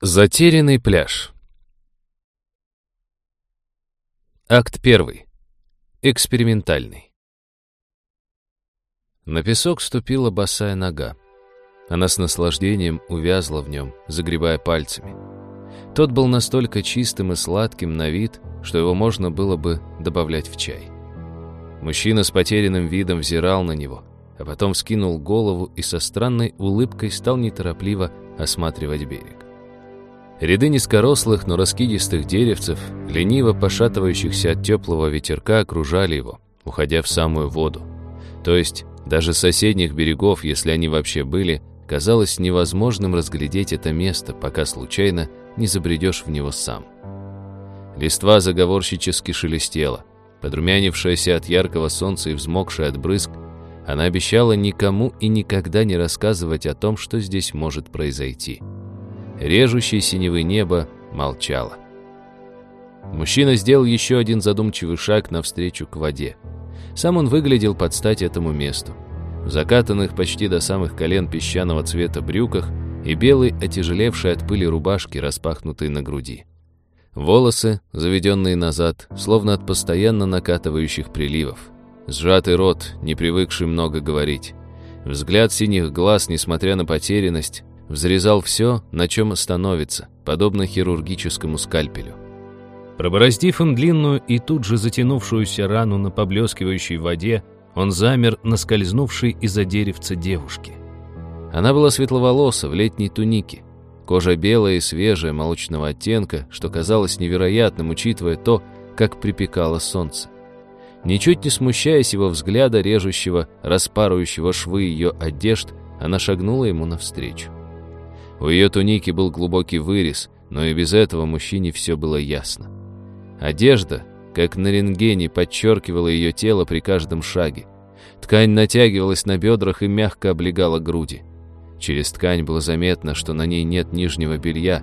Затерянный пляж. Акт первый. Экспериментальный. На песок ступила босая нога. Она с наслаждением увязла в нем, загребая пальцами. Тот был настолько чистым и сладким на вид, что его можно было бы добавлять в чай. Мужчина с потерянным видом взирал на него, а потом вскинул голову и со странной улыбкой стал неторопливо осматривать берег. Ряды низкорослых, но раскидистых деревцев, лениво пошатывающихся от теплого ветерка, окружали его, уходя в самую воду. То есть даже соседних берегов, если они вообще были, казалось невозможным разглядеть это место, пока случайно не забредешь в него сам. Листва заговорщически шелестела. Подрумянившаяся от яркого солнца и взмокшая от брызг, она обещала никому и никогда не рассказывать о том, что здесь может произойти режущее синевы небо, молчало. Мужчина сделал еще один задумчивый шаг навстречу к воде. Сам он выглядел под стать этому месту. В закатанных почти до самых колен песчаного цвета брюках и белой, отяжелевшей от пыли рубашки, распахнутой на груди. Волосы, заведенные назад, словно от постоянно накатывающих приливов. Сжатый рот, не привыкший много говорить. Взгляд синих глаз, несмотря на потерянность, взрезал все, на чем остановится, подобно хирургическому скальпелю. Пробороздив им длинную и тут же затянувшуюся рану на поблескивающей воде, он замер на скользнувшей из-за деревца девушки. Она была светловолоса, в летней тунике. Кожа белая и свежая, молочного оттенка, что казалось невероятным, учитывая то, как припекало солнце. Ничуть не смущаясь его взгляда, режущего, распарывающего швы ее одежд, она шагнула ему навстречу. У ее туники был глубокий вырез, но и без этого мужчине все было ясно. Одежда, как на рентгене, подчеркивала ее тело при каждом шаге. Ткань натягивалась на бедрах и мягко облегала груди. Через ткань было заметно, что на ней нет нижнего белья,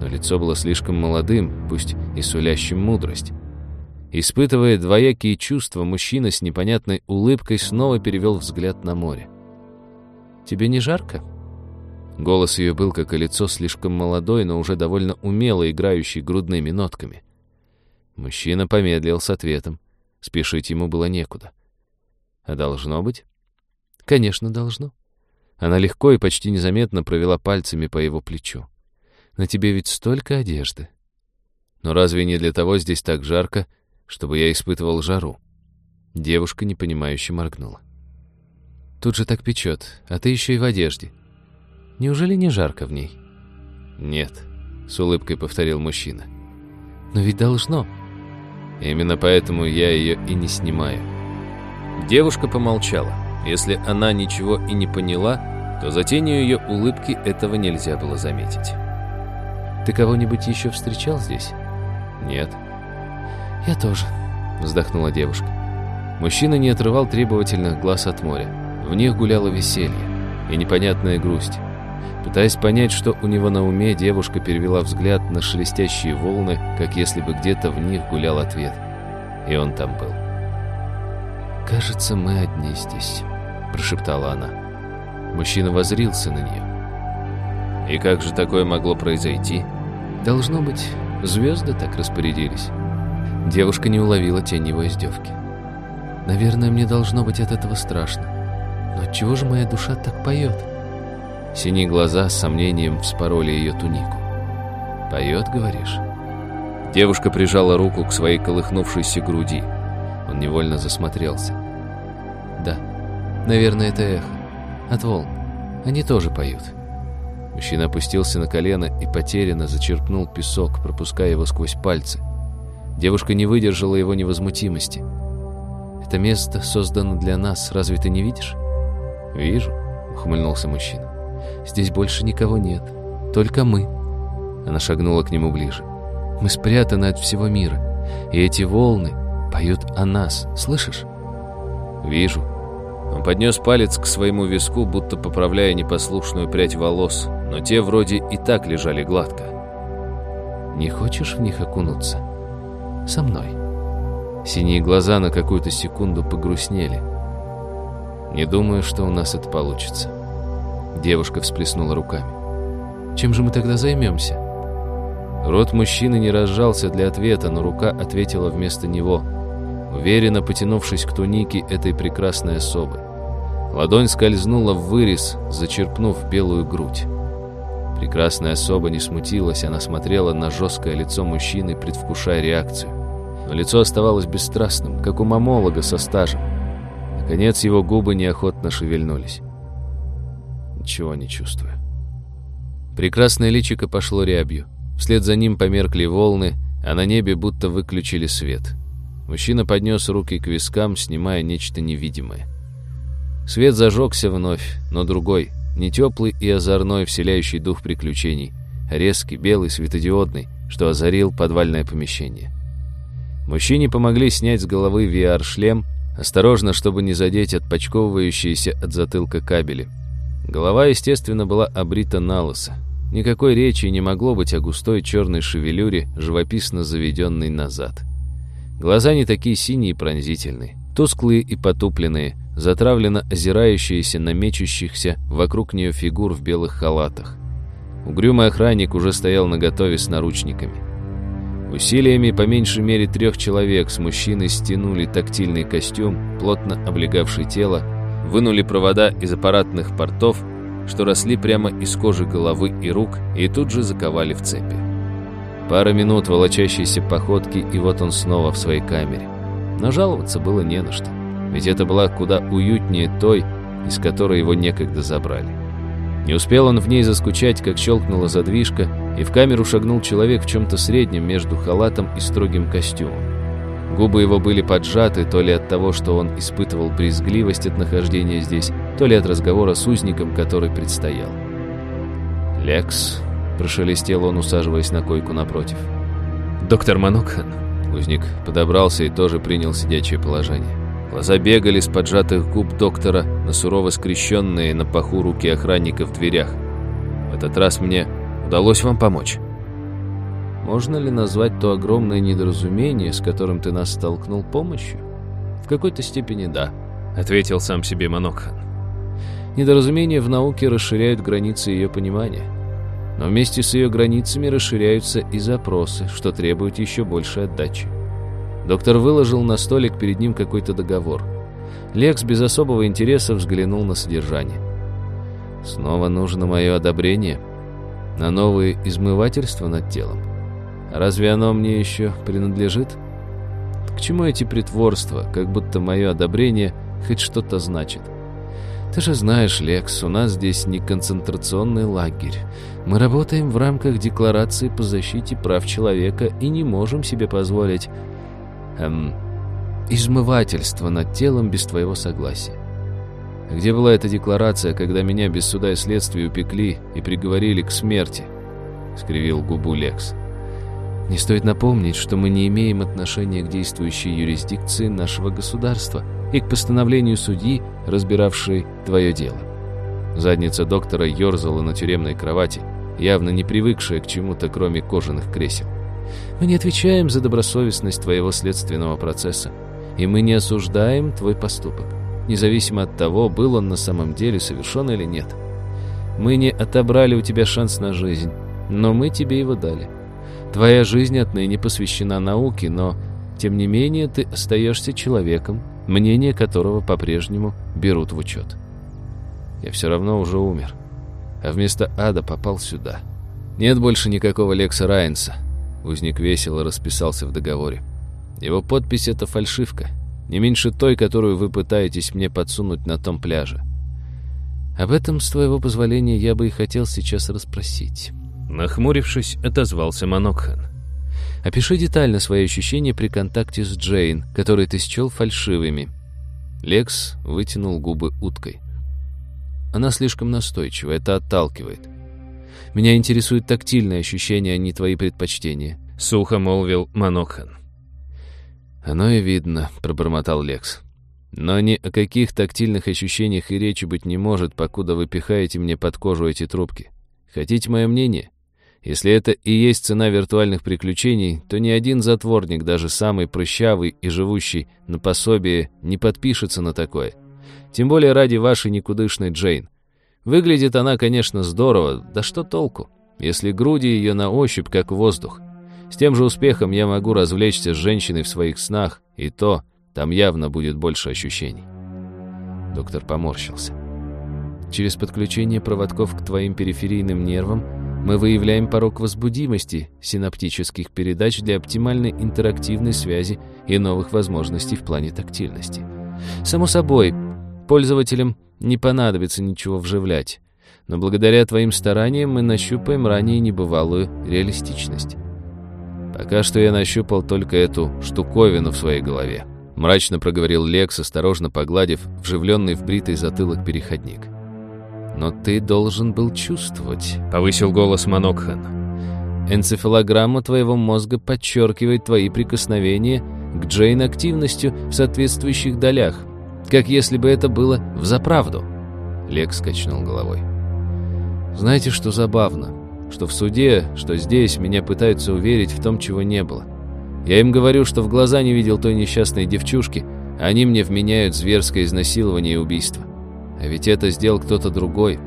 но лицо было слишком молодым, пусть и сулящим мудрость. Испытывая двоякие чувства, мужчина с непонятной улыбкой снова перевел взгляд на море. «Тебе не жарко?» Голос ее был, как и лицо, слишком молодой, но уже довольно умело играющий грудными нотками. Мужчина помедлил с ответом. Спешить ему было некуда. А должно быть? Конечно, должно. Она легко и почти незаметно провела пальцами по его плечу. На тебе ведь столько одежды. Но разве не для того здесь так жарко, чтобы я испытывал жару? Девушка непонимающе моргнула. Тут же так печет, а ты еще и в одежде. Неужели не жарко в ней?» «Нет», — с улыбкой повторил мужчина. «Но ведь должно». «Именно поэтому я ее и не снимаю». Девушка помолчала. Если она ничего и не поняла, то за тенью ее улыбки этого нельзя было заметить. «Ты кого-нибудь еще встречал здесь?» «Нет». «Я тоже», — вздохнула девушка. Мужчина не отрывал требовательных глаз от моря. В них гуляло веселье и непонятная грусть. Пытаясь понять, что у него на уме, девушка перевела взгляд на шелестящие волны, как если бы где-то в них гулял ответ. И он там был. «Кажется, мы одни здесь», — прошептала она. Мужчина возрился на нее. «И как же такое могло произойти?» «Должно быть, звезды так распорядились». Девушка не уловила тень его издевки. «Наверное, мне должно быть от этого страшно. Но отчего же моя душа так поет?» Синие глаза с сомнением вспороли ее тунику. «Поет, говоришь?» Девушка прижала руку к своей колыхнувшейся груди. Он невольно засмотрелся. «Да, наверное, это эхо. От волн. Они тоже поют». Мужчина опустился на колено и потерянно зачерпнул песок, пропуская его сквозь пальцы. Девушка не выдержала его невозмутимости. «Это место создано для нас, разве ты не видишь?» «Вижу», — ухмыльнулся мужчина. Здесь больше никого нет. Только мы». Она шагнула к нему ближе. «Мы спрятаны от всего мира. И эти волны поют о нас. Слышишь?» «Вижу». Он поднес палец к своему виску, будто поправляя непослушную прядь волос, но те вроде и так лежали гладко. «Не хочешь в них окунуться? Со мной?» Синие глаза на какую-то секунду погрустнели. «Не думаю, что у нас это получится». Девушка всплеснула руками. Чем же мы тогда займемся?» Рот мужчины не разжался для ответа, но рука ответила вместо него, уверенно потянувшись к тунике этой прекрасной особы. Ладонь скользнула в вырез, зачерпнув белую грудь. Прекрасная особа не смутилась, она смотрела на жесткое лицо мужчины, предвкушая реакцию. Но лицо оставалось бесстрастным, как у мамолога со стажем. Наконец его губы неохотно шевельнулись. Ничего не чувствую. Прекрасное личико пошло рябью. Вслед за ним померкли волны, а на небе будто выключили свет. Мужчина поднес руки к вискам, снимая нечто невидимое. Свет зажегся вновь, но другой, не теплый и озорной, вселяющий дух приключений, а резкий, белый, светодиодный, что озарил подвальное помещение. Мужчине помогли снять с головы VR-шлем, осторожно, чтобы не задеть отпочковывающиеся от затылка кабели. Голова, естественно, была обрита на лысо. Никакой речи не могло быть о густой черной шевелюре, живописно заведенной назад. Глаза не такие синие и пронзительные, тусклые и потупленные, затравленно озирающиеся на мечущихся вокруг нее фигур в белых халатах. Угрюмый охранник уже стоял наготове с наручниками. Усилиями по меньшей мере трех человек с мужчиной стянули тактильный костюм, плотно облегавший тело, вынули провода из аппаратных портов, что росли прямо из кожи головы и рук, и тут же заковали в цепи. Пара минут волочащейся походки, и вот он снова в своей камере. Но жаловаться было не на что, ведь это была куда уютнее той, из которой его некогда забрали. Не успел он в ней заскучать, как щелкнула задвижка, и в камеру шагнул человек в чем-то среднем между халатом и строгим костюмом. Губы его были поджаты то ли от того, что он испытывал брезгливость от нахождения здесь, то ли от разговора с узником, который предстоял. «Лекс», — прошелестел он, усаживаясь на койку напротив. «Доктор Манукхан». Узник подобрался и тоже принял сидячее положение. Глаза бегали с поджатых губ доктора на сурово скрещенные на паху руки охранника в дверях. «В этот раз мне удалось вам помочь». Можно ли назвать то огромное недоразумение, с которым ты нас столкнул, помощью? В какой-то степени да, ответил сам себе Манокхан. Недоразумения в науке расширяют границы ее понимания. Но вместе с ее границами расширяются и запросы, что требует еще больше отдачи. Доктор выложил на столик перед ним какой-то договор. Лекс без особого интереса взглянул на содержание. «Снова нужно мое одобрение на новые измывательства над телом. Разве оно мне еще принадлежит? К чему эти притворства, как будто мое одобрение хоть что-то значит?» Ты же знаешь, Лекс, у нас здесь не концентрационный лагерь. Мы работаем в рамках Декларации по защите прав человека и не можем себе позволить эм, измывательство над телом без твоего согласия. Где была эта декларация, когда меня без суда и следствия упекли и приговорили к смерти?» — скривил губу Лекс. «Не стоит напомнить, что мы не имеем отношения к действующей юрисдикции нашего государства и к постановлению судьи, разбиравшей твое дело». Задница доктора ерзала на тюремной кровати, явно не привыкшая к чему-то, кроме кожаных кресел. Мы не отвечаем за добросовестность твоего следственного процесса, и мы не осуждаем твой поступок, независимо от того, был он на самом деле совершен или нет. Мы не отобрали у тебя шанс на жизнь, но мы тебе его дали. Твоя жизнь отныне посвящена науке, но, тем не менее, ты остаешься человеком, мнение которого по-прежнему берут в учет. Я все равно уже умер, а вместо ада попал сюда. Нет больше никакого Лекса Райнса, Узник весело расписался в договоре. Его подпись — это фальшивка, не меньше той, которую вы пытаетесь мне подсунуть на том пляже. Об этом, с твоего позволения, я бы и хотел сейчас расспросить. Нахмурившись, отозвался Манокхан. Опиши детально свои ощущения при контакте с Джейн, которые ты счел фальшивыми. Лекс вытянул губы уткой. Она слишком настойчива, это отталкивает. Меня интересуют тактильные ощущения, а не твои предпочтения», — сухо молвил Манокхан. «Оно и видно», — пробормотал Лекс. «Но ни о каких тактильных ощущениях и речи быть не может, покуда вы пихаете мне под кожу эти трубки. Хотите мое мнение? Если это и есть цена виртуальных приключений, то ни один затворник, даже самый прыщавый и живущий на пособие, не подпишется на такое. Тем более ради вашей никудышной Джейн. Выглядит она, конечно, здорово, да что толку? если груди ее на ощупь, как воздух. С тем же успехом я могу развлечься с женщиной в своих снах, и то там явно будет больше ощущений. Доктор поморщился. Через подключение проводков к твоим периферийным нервам мы выявляем порог возбудимости синаптических передач для оптимальной интерактивной связи и новых возможностей в плане тактильности. Само собой, пользователям не понадобится ничего вживлять, но благодаря твоим стараниям мы нащупаем ранее небывалую реалистичность. Пока что я нащупал только эту штуковину в своей голове. Мрачно проговорил Лекс, осторожно погладив вживленный в бритый затылок переходник. «Но ты должен был чувствовать», — повысил голос Монокхан. «Энцефалограмма твоего мозга подчеркивает твои прикосновения к Джейн активностью в соответствующих долях, как если бы это было взаправду». Лекс качнул головой. «Знаете, что забавно? Что в суде, что здесь меня пытаются уверить в том, чего не было. Я им говорю, что в глаза не видел той несчастной девчушки, а они мне вменяют зверское изнасилование и убийство. А ведь это сделал кто-то другой.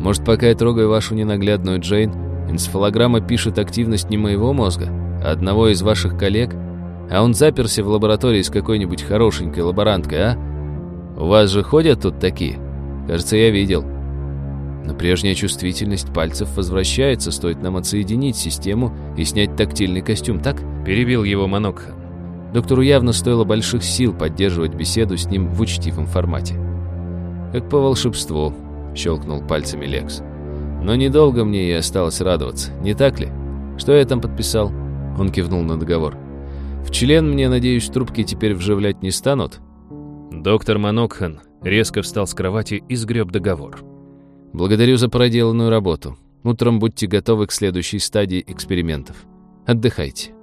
Может, пока я трогаю вашу ненаглядную Джейн, энцефалограмма пишет активность не моего мозга, а одного из ваших коллег, а он заперся в лаборатории с какой-нибудь хорошенькой лаборанткой, а? У вас же ходят тут такие? Кажется, я видел. Но прежняя чувствительность пальцев возвращается, стоит нам отсоединить систему и снять тактильный костюм, так? Перебил его Монокха. Доктору явно стоило больших сил поддерживать беседу с ним в учтивом формате. «Как по волшебству», — щелкнул пальцами Лекс. «Но недолго мне и осталось радоваться, не так ли? Что я там подписал?» Он кивнул на договор. «В член мне, надеюсь, трубки теперь вживлять не станут?» Доктор Монокхан резко встал с кровати и сгреб договор. «Благодарю за проделанную работу. Утром будьте готовы к следующей стадии экспериментов. Отдыхайте».